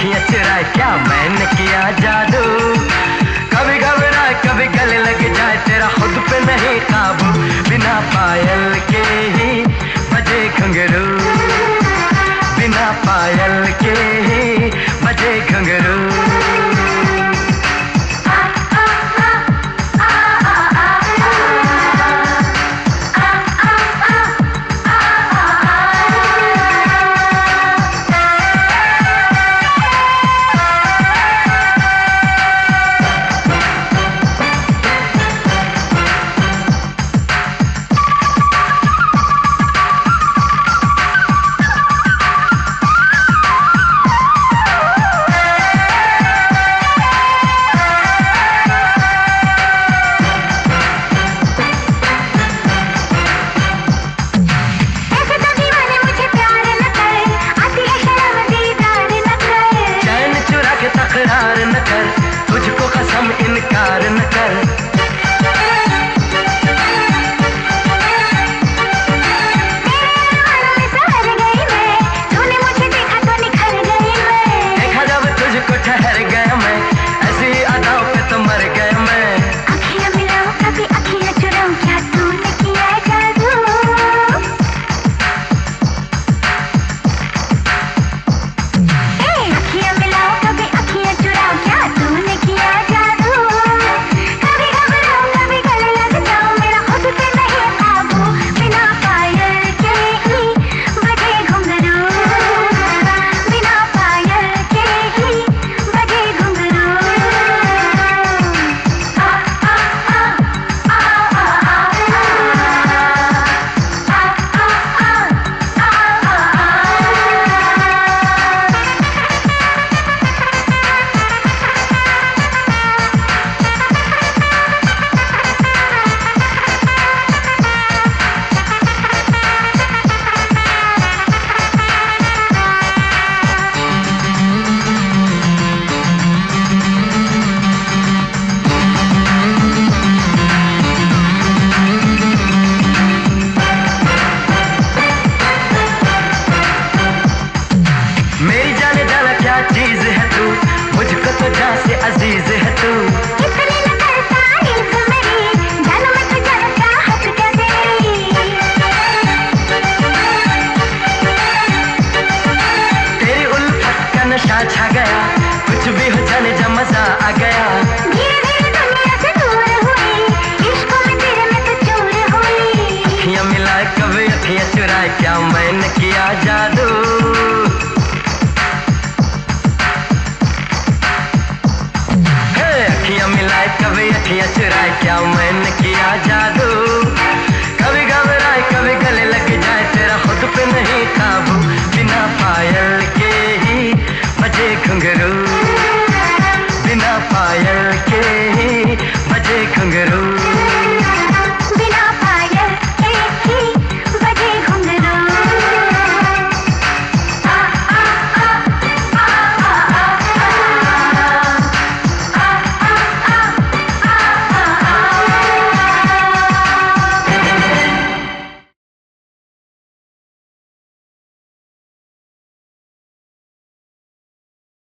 मिलाए कभी क्या मैंने किया जादू? कभी घबरा कभी गले लग जाए, तेरा खुद पे नहीं काबू। बिना पायल के नशा छा गया। कुछ भी हो जाने जा मज़ा आ गया। अखियाँ मिलाए कभी अखियाँ चुराए क्या मैंने किया जादू? अखियाँ मिलाए कभी अखियाँ चुराए क्या मैंने किया जादू?